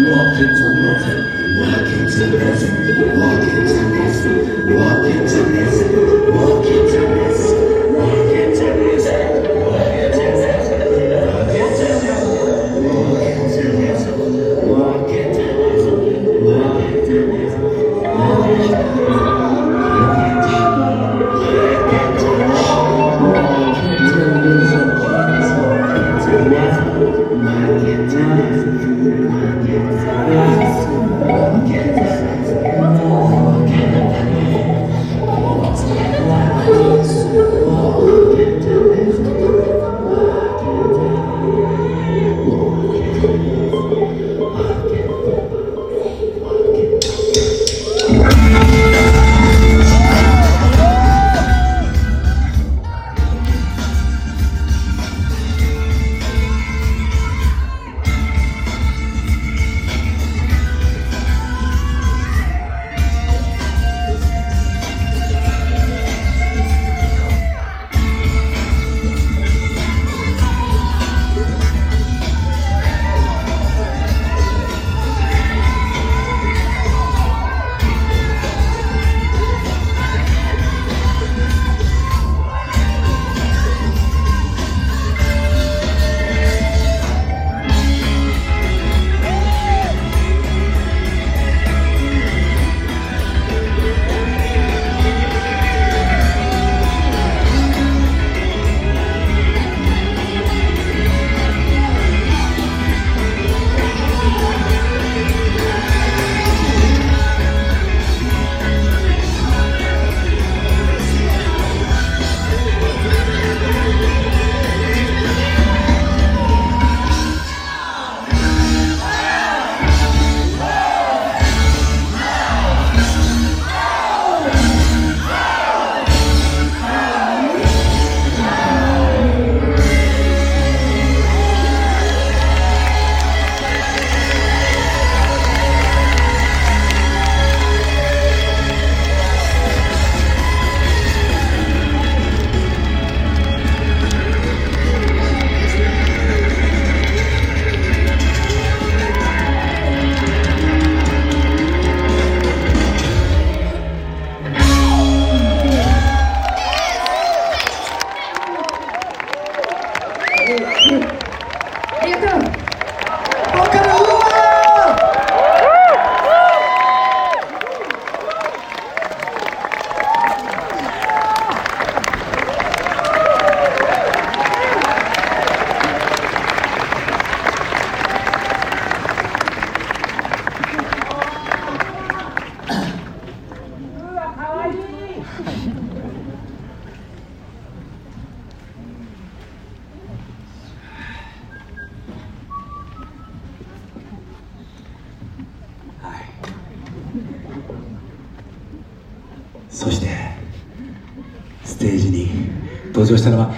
walk into nothing, walk into nothing, walk into nothing, walk into nothing. 登場したのは